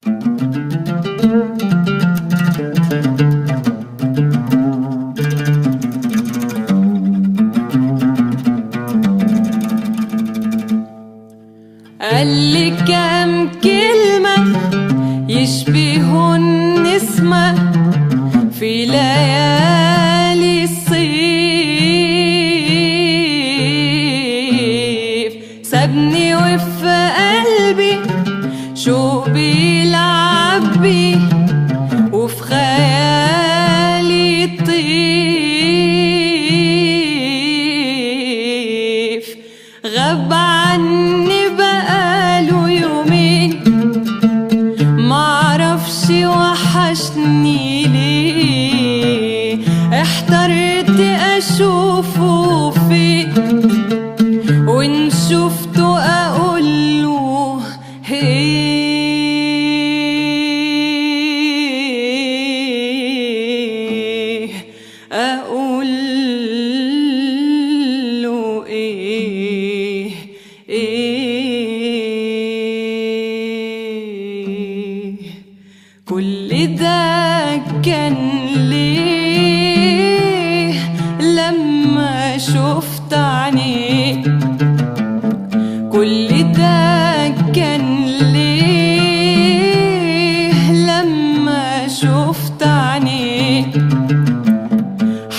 قال لي كام كلمة يشبهوا النسمة في ليالي الصيف. سابني وفي خيالي طيف غاب عني بقاله يومين معرفش وحشني ليه. احترت أشوفه فين وإن شفته كل ده كان ليه لما شفت عينيه كل ده كان ليه لما شفت عينيه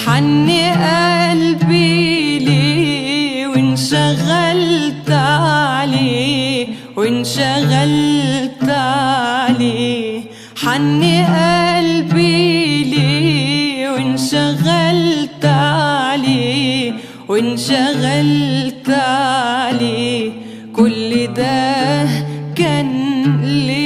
حن قلبي ليه وانشغلت عليه؟ وانشغلت عليه حني قلبي لي وانشغلت علي وانشغلت علي كل ده كان لي